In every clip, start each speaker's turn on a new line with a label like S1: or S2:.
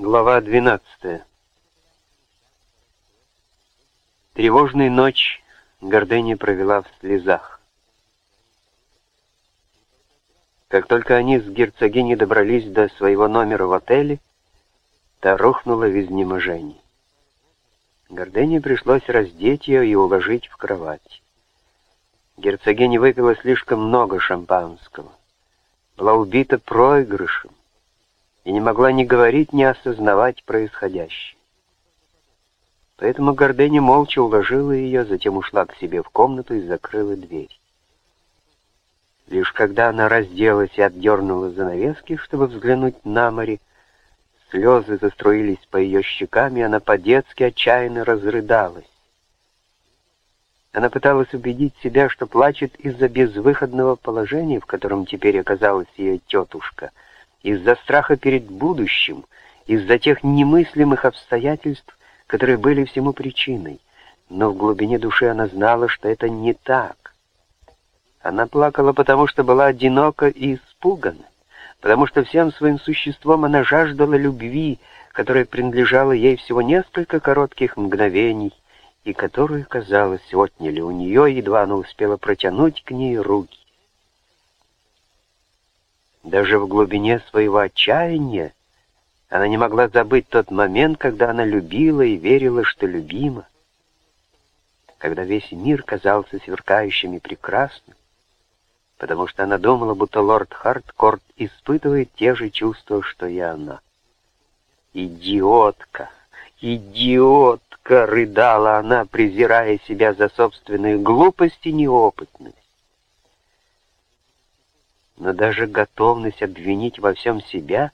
S1: Глава 12. Тревожную ночь Гордыня провела в слезах. Как только они с герцогиней добрались до своего номера в отеле, та рухнула в изнеможении. Гордыне пришлось раздеть ее и уложить в кровать. Герцогиня выпила слишком много шампанского, была убита проигрышем, и не могла ни говорить, ни осознавать происходящее. Поэтому Гордыня молча уложила ее, затем ушла к себе в комнату и закрыла дверь. Лишь когда она разделась и отдернула занавески, чтобы взглянуть на море, слезы заструились по ее щекам, и она по-детски отчаянно разрыдалась. Она пыталась убедить себя, что плачет из-за безвыходного положения, в котором теперь оказалась ее тетушка — из-за страха перед будущим, из-за тех немыслимых обстоятельств, которые были всему причиной. Но в глубине души она знала, что это не так. Она плакала, потому что была одинока и испугана, потому что всем своим существом она жаждала любви, которая принадлежала ей всего несколько коротких мгновений, и которую, казалось, отняли у нее, едва она успела протянуть к ней руки. Даже в глубине своего отчаяния она не могла забыть тот момент, когда она любила и верила, что любима, когда весь мир казался сверкающим и прекрасным, потому что она думала, будто лорд Харткорт испытывает те же чувства, что и она. «Идиотка! Идиотка!» — рыдала она, презирая себя за собственную глупость и неопытность но даже готовность обвинить во всем себя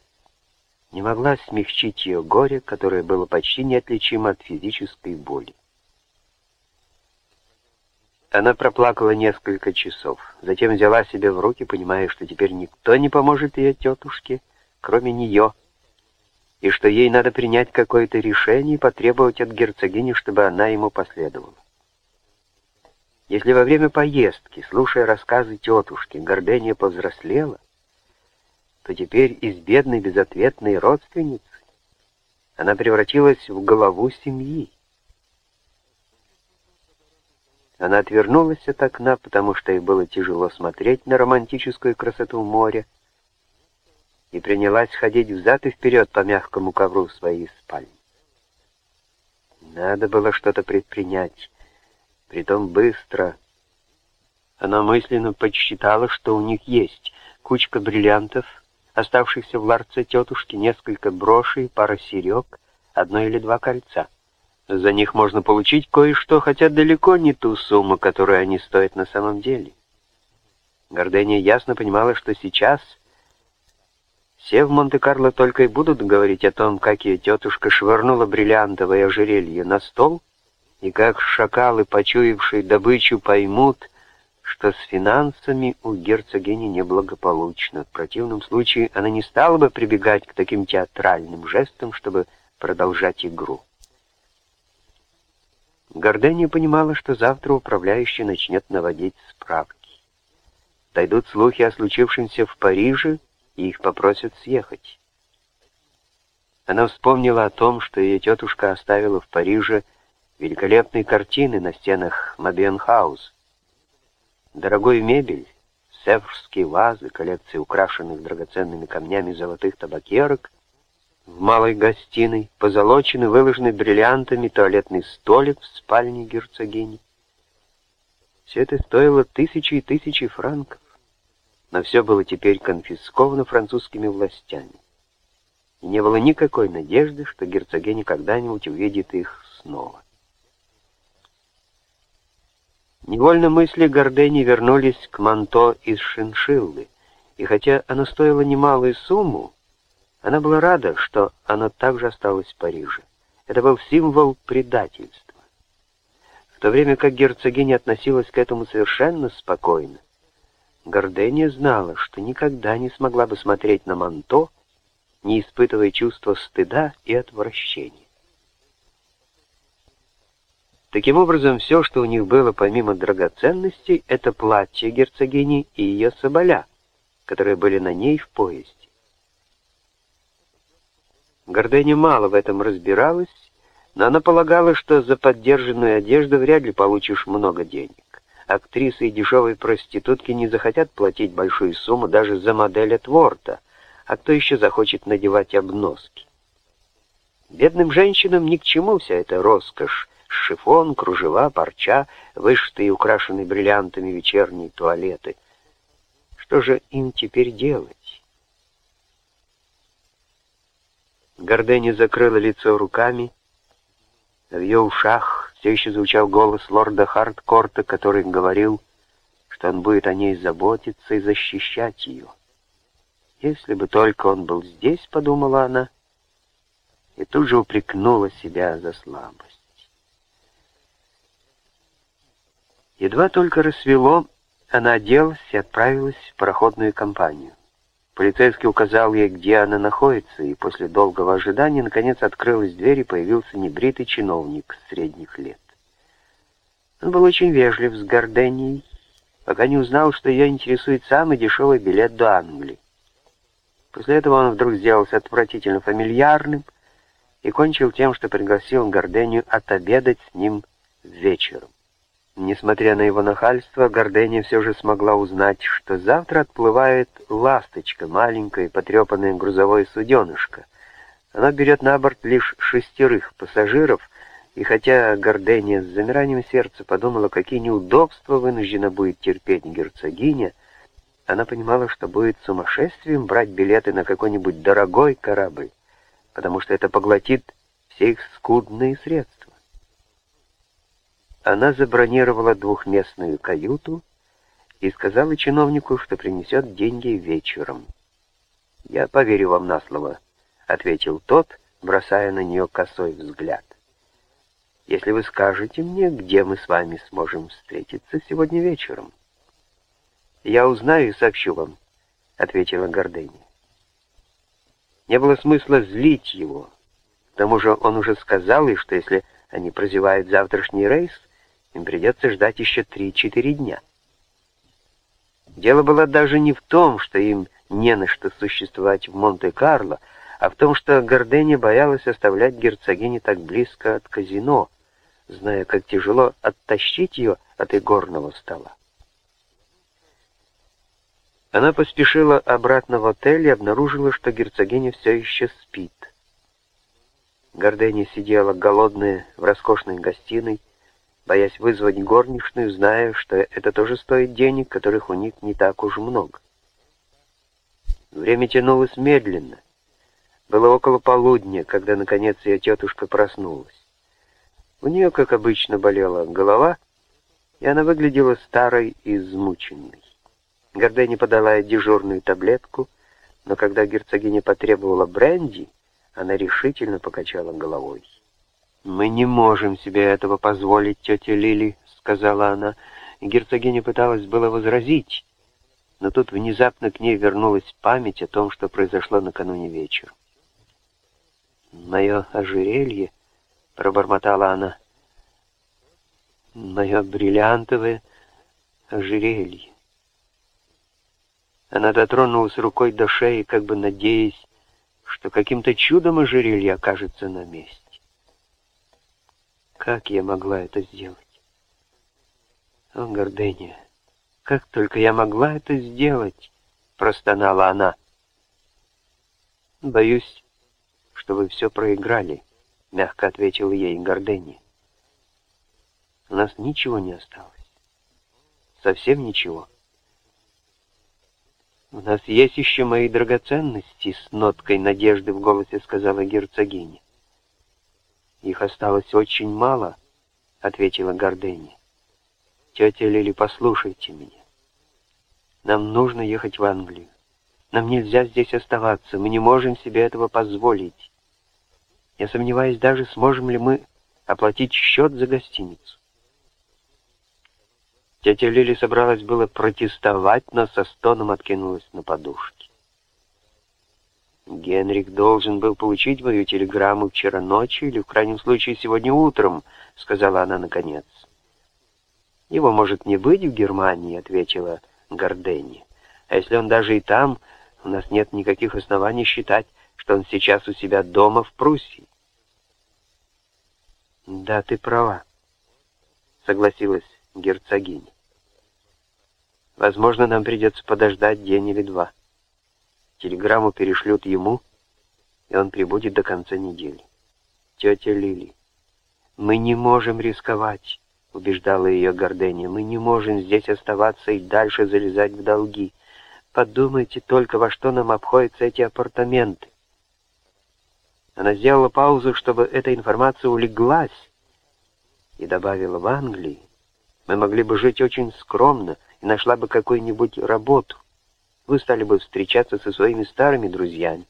S1: не могла смягчить ее горе, которое было почти неотличимо от физической боли. Она проплакала несколько часов, затем взяла себя в руки, понимая, что теперь никто не поможет ее тетушке, кроме нее, и что ей надо принять какое-то решение и потребовать от герцогини, чтобы она ему последовала. Если во время поездки, слушая рассказы тетушки, Гордения повзрослела, то теперь из бедной безответной родственницы она превратилась в голову семьи. Она отвернулась от окна, потому что ей было тяжело смотреть на романтическую красоту моря, и принялась ходить взад и вперед по мягкому ковру своей спальни. Надо было что-то предпринять притом быстро. Она мысленно подсчитала, что у них есть кучка бриллиантов, оставшихся в ларце тетушки, несколько брошей, пара серег, одно или два кольца. За них можно получить кое-что, хотя далеко не ту сумму, которую они стоят на самом деле. Гордения ясно понимала, что сейчас все в Монте-Карло только и будут говорить о том, как ее тетушка швырнула бриллиантовое ожерелье на стол — и как шакалы, почуявшие добычу, поймут, что с финансами у герцогини неблагополучно. В противном случае она не стала бы прибегать к таким театральным жестам, чтобы продолжать игру. Гордения понимала, что завтра управляющий начнет наводить справки. Дойдут слухи о случившемся в Париже, и их попросят съехать. Она вспомнила о том, что ее тетушка оставила в Париже великолепные картины на стенах Мабиенхаус, дорогой мебель, севрские вазы, коллекции украшенных драгоценными камнями золотых табакерок, в малой гостиной, позолоченный, выложенный бриллиантами туалетный столик в спальне герцогини. Все это стоило тысячи и тысячи франков, но все было теперь конфисковано французскими властями. И не было никакой надежды, что герцогиня когда-нибудь увидит их снова. Невольно мысли Гордени вернулись к манто из шиншиллы, и хотя оно стоило немалую сумму, она была рада, что оно также осталось в Париже. Это был символ предательства. В то время как герцогиня относилась к этому совершенно спокойно, Гордения знала, что никогда не смогла бы смотреть на манто, не испытывая чувства стыда и отвращения. Таким образом, все, что у них было помимо драгоценностей, это платье герцогини и ее соболя, которые были на ней в поезде. Гордыня мало в этом разбиралась, но она полагала, что за поддержанную одежду вряд ли получишь много денег. Актрисы и дешевые проститутки не захотят платить большую сумму даже за модель от Ворта, а кто еще захочет надевать обноски? Бедным женщинам ни к чему вся эта роскошь, шифон, кружева, парча, вышитые и украшенные бриллиантами вечерние туалеты. Что же им теперь делать? Гордени закрыла лицо руками. В ее ушах все еще звучал голос лорда Хардкорта, который говорил, что он будет о ней заботиться и защищать ее. Если бы только он был здесь, подумала она, и тут же упрекнула себя за слабость. Едва только рассвело, она оделась и отправилась в пароходную компанию. Полицейский указал ей, где она находится, и после долгого ожидания наконец открылась дверь и появился небритый чиновник средних лет. Он был очень вежлив с Горденией, пока не узнал, что ее интересует самый дешевый билет до Англии. После этого он вдруг сделался отвратительно фамильярным и кончил тем, что пригласил Гордению отобедать с ним вечером. Несмотря на его нахальство, Гордения все же смогла узнать, что завтра отплывает «Ласточка», маленькое потрепанное грузовое суденышко. Она берет на борт лишь шестерых пассажиров, и хотя Гордения с замиранием сердца подумала, какие неудобства вынуждена будет терпеть герцогиня, она понимала, что будет сумасшествием брать билеты на какой-нибудь дорогой корабль, потому что это поглотит все их скудные средства. Она забронировала двухместную каюту и сказала чиновнику, что принесет деньги вечером. «Я поверю вам на слово», — ответил тот, бросая на нее косой взгляд. «Если вы скажете мне, где мы с вами сможем встретиться сегодня вечером». «Я узнаю и сообщу вам», — ответила Гордыня. Не было смысла злить его. К тому же он уже сказал ей, что если они прозевают завтрашний рейс, им придется ждать еще 3-4 дня. Дело было даже не в том, что им не на что существовать в Монте-Карло, а в том, что Горденя боялась оставлять герцогини так близко от казино, зная, как тяжело оттащить ее от игорного стола. Она поспешила обратно в отель и обнаружила, что герцогиня все еще спит. Горденя сидела голодная в роскошной гостиной, боясь вызвать горничную, зная, что это тоже стоит денег, которых у них не так уж много. Время тянулось медленно. Было около полудня, когда, наконец, ее тетушка проснулась. У нее, как обычно, болела голова, и она выглядела старой и измученной. Гордени подала дежурную таблетку, но когда герцогиня потребовала бренди, она решительно покачала головой. «Мы не можем себе этого позволить, тетя Лили», — сказала она. Герцогиня пыталась было возразить, но тут внезапно к ней вернулась память о том, что произошло накануне вечером. «Мое ожерелье», — пробормотала она, — «мое бриллиантовое ожерелье». Она дотронулась рукой до шеи, как бы надеясь, что каким-то чудом ожерелье окажется на месте. Как я могла это сделать? О, Гордыня, как только я могла это сделать, простонала она. Боюсь, что вы все проиграли, мягко ответила ей Гордыня. У нас ничего не осталось. Совсем ничего. «У нас есть еще мои драгоценности», — с ноткой надежды в голосе сказала герцогиня. «Их осталось очень мало», — ответила Гордени. «Тетя Лили, послушайте меня. Нам нужно ехать в Англию. Нам нельзя здесь оставаться, мы не можем себе этого позволить. Я сомневаюсь даже, сможем ли мы оплатить счет за гостиницу. Тетя Лили собралась было протестовать, но со стоном откинулась на подушке. Генрих должен был получить мою телеграмму вчера ночью или, в крайнем случае, сегодня утром, — сказала она наконец. Его может не быть в Германии, — ответила Гордени. А если он даже и там, у нас нет никаких оснований считать, что он сейчас у себя дома в Пруссии. «Да, ты права», — согласилась герцогиня. «Возможно, нам придется подождать день или два. Телеграмму перешлют ему, и он прибудет до конца недели. Тетя Лили, мы не можем рисковать» убеждала ее Гордения. «Мы не можем здесь оставаться и дальше залезать в долги. Подумайте только, во что нам обходятся эти апартаменты». Она сделала паузу, чтобы эта информация улеглась, и добавила, «В Англии мы могли бы жить очень скромно и нашла бы какую-нибудь работу. Вы стали бы встречаться со своими старыми друзьями.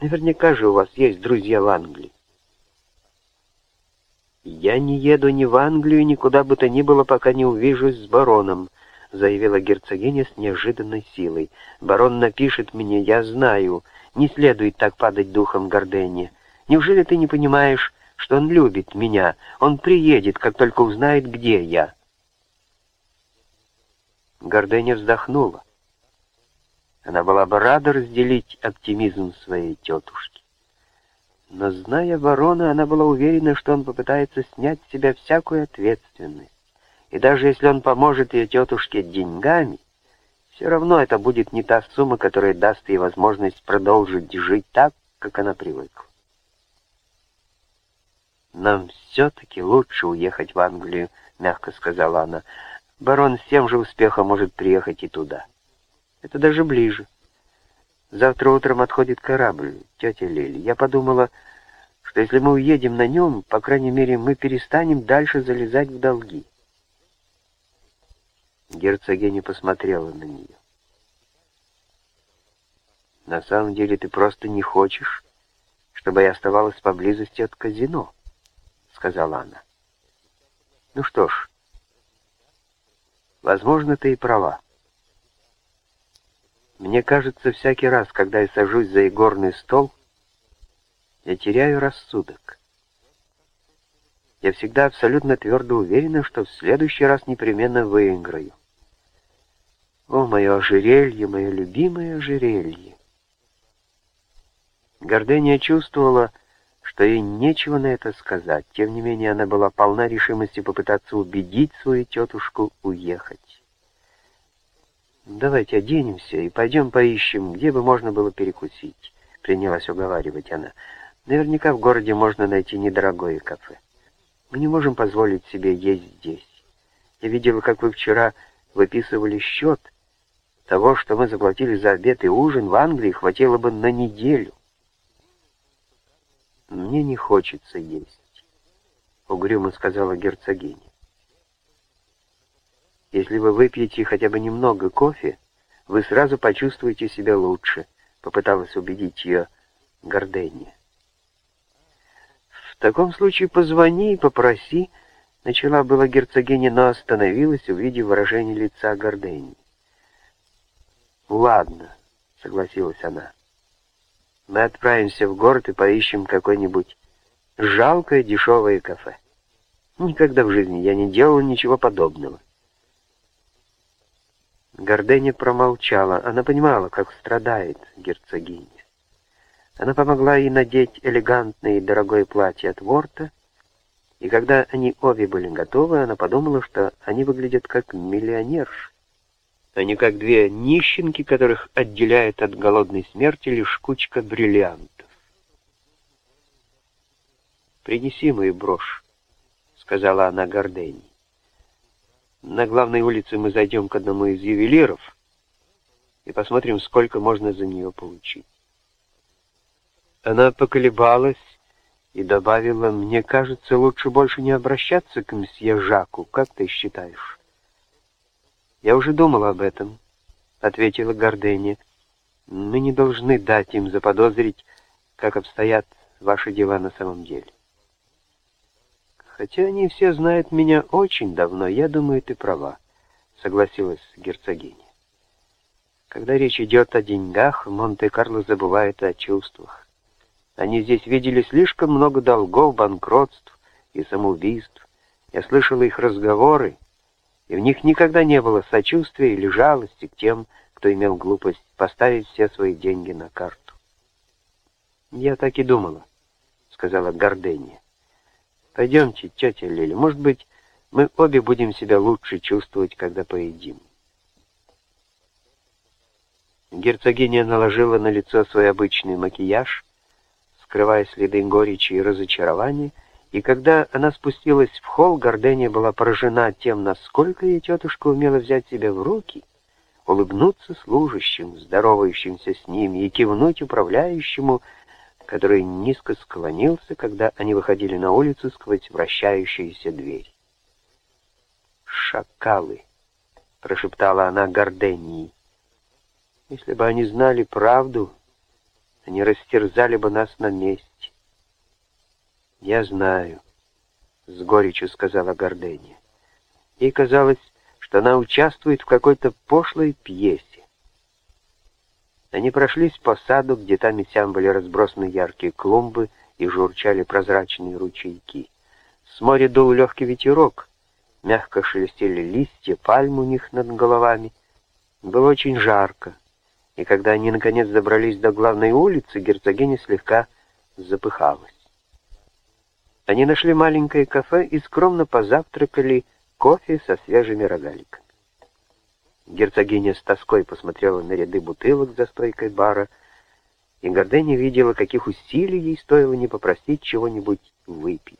S1: Наверняка же у вас есть друзья в Англии. «Я не еду ни в Англию, никуда бы то ни было, пока не увижусь с бароном», — заявила герцогиня с неожиданной силой. «Барон напишет мне, я знаю. Не следует так падать духом Горденье. Неужели ты не понимаешь, что он любит меня? Он приедет, как только узнает, где я». Горденя вздохнула. Она была бы рада разделить оптимизм своей тетушки. Но, зная ворона, она была уверена, что он попытается снять с себя всякую ответственность. И даже если он поможет ее тетушке деньгами, все равно это будет не та сумма, которая даст ей возможность продолжить жить так, как она привыкла. «Нам все-таки лучше уехать в Англию», — мягко сказала она. «Барон с тем же успехом может приехать и туда. Это даже ближе». Завтра утром отходит корабль, тетя Лили. Я подумала, что если мы уедем на нем, по крайней мере, мы перестанем дальше залезать в долги. Герцогиня посмотрела на нее. «На самом деле ты просто не хочешь, чтобы я оставалась поблизости от казино», — сказала она. «Ну что ж, возможно, ты и права. Мне кажется, всякий раз, когда я сажусь за игорный стол, я теряю рассудок. Я всегда абсолютно твердо уверена, что в следующий раз непременно выиграю. О, мое ожерелье, мое любимое ожерелье! Гордения чувствовала, что ей нечего на это сказать. Тем не менее, она была полна решимости попытаться убедить свою тетушку уехать. «Давайте оденемся и пойдем поищем, где бы можно было перекусить», — принялась уговаривать она. «Наверняка в городе можно найти недорогое кафе. Мы не можем позволить себе есть здесь. Я видела, как вы вчера выписывали счет. Того, что мы заплатили за обед и ужин, в Англии хватило бы на неделю». «Мне не хочется есть», — угрюмо сказала герцогиня. Если вы выпьете хотя бы немного кофе, вы сразу почувствуете себя лучше», — попыталась убедить ее Горденья. «В таком случае позвони и попроси», — начала была герцогиня, но остановилась, увидев выражение лица Горденьи. «Ладно», — согласилась она. «Мы отправимся в город и поищем какое-нибудь жалкое дешевое кафе. Никогда в жизни я не делала ничего подобного. Горденя промолчала. Она понимала, как страдает герцогиня. Она помогла ей надеть элегантное и дорогое платье от Ворта, и когда они обе были готовы, она подумала, что они выглядят как миллионерши, а не как две нищенки, которых отделяет от голодной смерти лишь кучка бриллиантов. «Принеси мою брошь», — сказала она Гордене. На главной улице мы зайдем к одному из ювелиров и посмотрим, сколько можно за нее получить. Она поколебалась и добавила, «Мне кажется, лучше больше не обращаться к мсье Жаку. Как ты считаешь?» «Я уже думала об этом», — ответила Гордения. «Мы не должны дать им заподозрить, как обстоят ваши дела на самом деле». Хотя они все знают меня очень давно, я думаю, ты права, согласилась герцогиня. Когда речь идет о деньгах, Монте-Карло забывает о чувствах. Они здесь видели слишком много долгов, банкротств и самоубийств. Я слышала их разговоры, и в них никогда не было сочувствия или жалости к тем, кто имел глупость поставить все свои деньги на карту. «Я так и думала», — сказала Гордения. «Пойдемте, тетя Лили, может быть, мы обе будем себя лучше чувствовать, когда поедим». Герцогиня наложила на лицо свой обычный макияж, скрывая следы горечи и разочарования, и когда она спустилась в холл, Гордения была поражена тем, насколько ее тетушка умела взять себя в руки, улыбнуться служащим, здоровающимся с ними, и кивнуть управляющему, который низко склонился, когда они выходили на улицу сквозь вращающиеся двери. «Шакалы!» — прошептала она Гордении. «Если бы они знали правду, они растерзали бы нас на месте». «Я знаю», — с горечью сказала Гордения. Ей казалось, что она участвует в какой-то пошлой пьесе. Они прошлись по саду, где там и сям были разбросаны яркие клумбы и журчали прозрачные ручейки. С моря дул легкий ветерок, мягко шелестели листья пальм у них над головами. Было очень жарко, и когда они наконец добрались до главной улицы, герцогиня слегка запыхалась. Они нашли маленькое кафе и скромно позавтракали кофе со свежими рогаликами. Герцогиня с тоской посмотрела на ряды бутылок за стойкой бара, и Горденя видела, каких усилий ей стоило не попросить чего-нибудь выпить.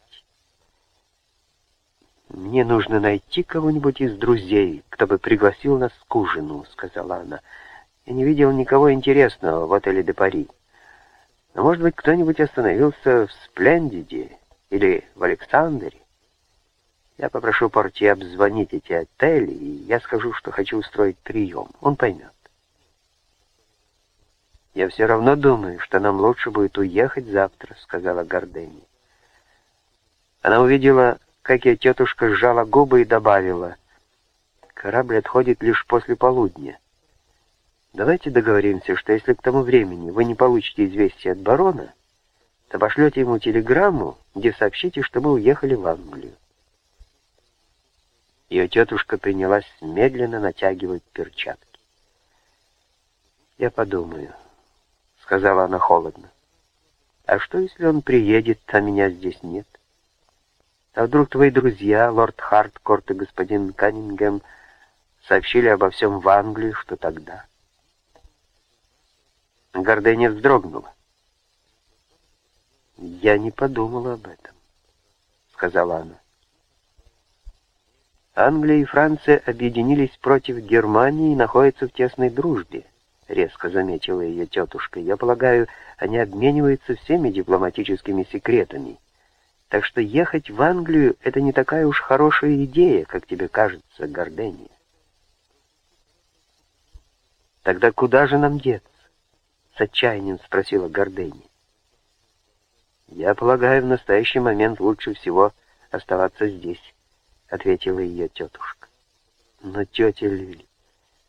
S1: «Мне нужно найти кого-нибудь из друзей, кто бы пригласил нас к ужину», — сказала она. «Я не видел никого интересного в отеле «Де Пари». Но, может быть, кто-нибудь остановился в «Сплендиде» или в «Александре». Я попрошу портье обзвонить эти отели, и я скажу, что хочу устроить прием. Он поймет. «Я все равно думаю, что нам лучше будет уехать завтра», — сказала Гордени. Она увидела, как ее тетушка сжала губы и добавила, «Корабль отходит лишь после полудня. Давайте договоримся, что если к тому времени вы не получите известия от барона, то пошлете ему телеграмму, где сообщите, что мы уехали в Англию. Ее тетушка принялась медленно натягивать перчатки. «Я подумаю», — сказала она холодно. «А что, если он приедет, а меня здесь нет? А вдруг твои друзья, лорд Харткорт и господин Каннингем, сообщили обо всем в Англии, что тогда?» Гордыня вздрогнула. «Я не подумала об этом», — сказала она. Англия и Франция объединились против Германии и находятся в тесной дружбе, резко заметила ее тетушка. Я полагаю, они обмениваются всеми дипломатическими секретами. Так что ехать в Англию — это не такая уж хорошая идея, как тебе кажется, Гордения. Тогда куда же нам деться? С отчаянием спросила Гордения. Я полагаю, в настоящий момент лучше всего оставаться здесь. — ответила ее тетушка. «Но, тетя Лили,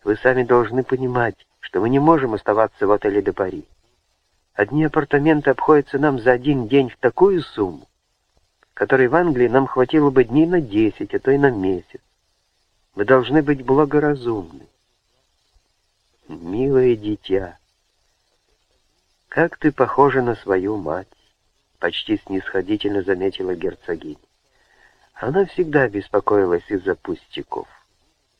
S1: вы сами должны понимать, что мы не можем оставаться в отеле до Пари. Одни апартаменты обходятся нам за один день в такую сумму, которой в Англии нам хватило бы дней на десять, а то и на месяц. Мы должны быть благоразумны. Милое дитя, как ты похожа на свою мать, почти снисходительно заметила герцогиня. Она всегда беспокоилась из-за пустяков.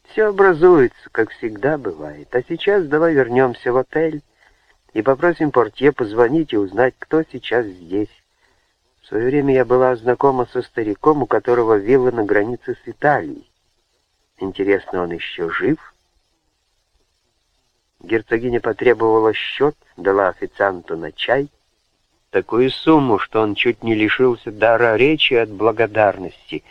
S1: Все образуется, как всегда бывает. А сейчас давай вернемся в отель и попросим портье позвонить и узнать, кто сейчас здесь. В свое время я была знакома со стариком, у которого вилла на границе с Италией. Интересно, он еще жив? Герцогиня потребовала счет, дала официанту на чай, такую сумму, что он чуть не лишился дара речи от благодарности,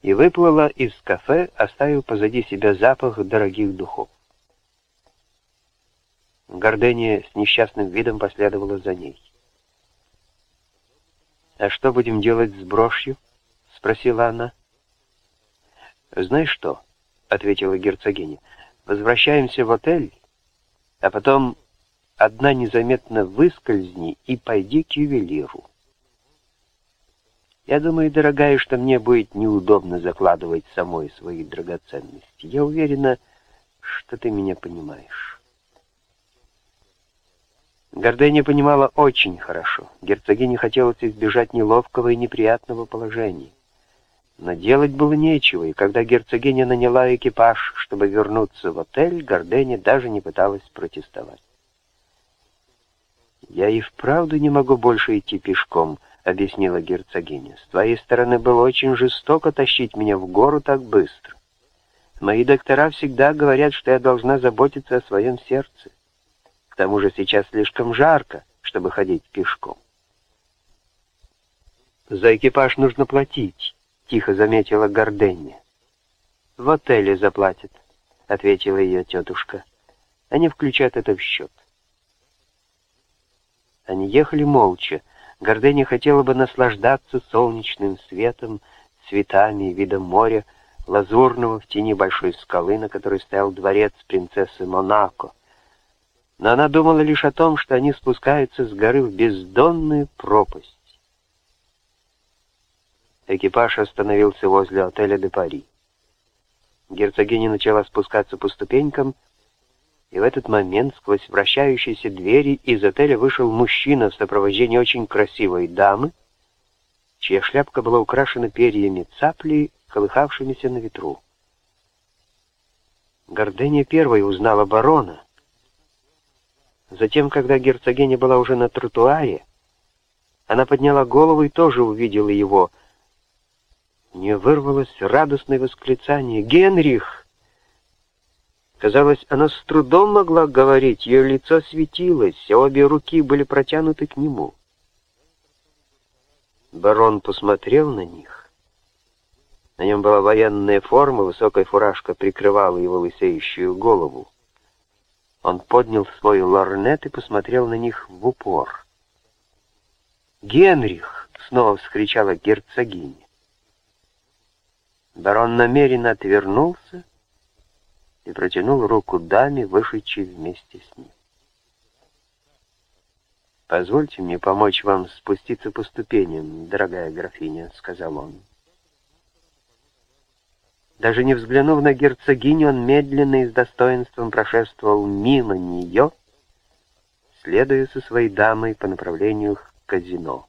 S1: и выплыла из кафе, оставив позади себя запах дорогих духов. Гордения с несчастным видом последовала за ней. «А что будем делать с брошью?» — спросила она. «Знаешь что?» — ответила герцогиня. «Возвращаемся в отель, а потом одна незаметно выскользни и пойди к ювелиру. Я думаю, дорогая, что мне будет неудобно закладывать самой свои драгоценности. Я уверена, что ты меня понимаешь. Гордыня понимала очень хорошо. Герцогине хотелось избежать неловкого и неприятного положения. Но делать было нечего, и когда герцогиня наняла экипаж, чтобы вернуться в отель, Гордыня даже не пыталась протестовать. «Я и вправду не могу больше идти пешком», — объяснила герцогиня. «С твоей стороны было очень жестоко тащить меня в гору так быстро. Мои доктора всегда говорят, что я должна заботиться о своем сердце. К тому же сейчас слишком жарко, чтобы ходить пешком. «За экипаж нужно платить», — тихо заметила Горденни. «В отеле заплатят», — ответила ее тетушка. «Они включат это в счет». Они ехали молча. Гордыня хотела бы наслаждаться солнечным светом, цветами, видом моря, лазурного в тени большой скалы, на которой стоял дворец принцессы Монако — но она думала лишь о том, что они спускаются с горы в бездонную пропасть. Экипаж остановился возле отеля «Де Пари». Герцогиня начала спускаться по ступенькам, и в этот момент сквозь вращающиеся двери из отеля вышел мужчина в сопровождении очень красивой дамы, чья шляпка была украшена перьями цапли, колыхавшимися на ветру. Гордыня первой узнала барона, Затем, когда герцогиня была уже на тротуаре, она подняла голову и тоже увидела его. Не вырвалось радостное восклицание «Генрих!». Казалось, она с трудом могла говорить, ее лицо светилось, а обе руки были протянуты к нему. Барон посмотрел на них. На нем была военная форма, высокая фуражка прикрывала его лысеющую голову. Он поднял свой лорнет и посмотрел на них в упор. «Генрих!» — снова вскричала герцогиня. Барон намеренно отвернулся и протянул руку даме, вышедшей вместе с ним. «Позвольте мне помочь вам спуститься по ступеням, дорогая графиня», — сказал он. Даже не взглянув на герцогиню, он медленно и с достоинством прошествовал мимо нее, следуя со своей дамой по направлению к казино.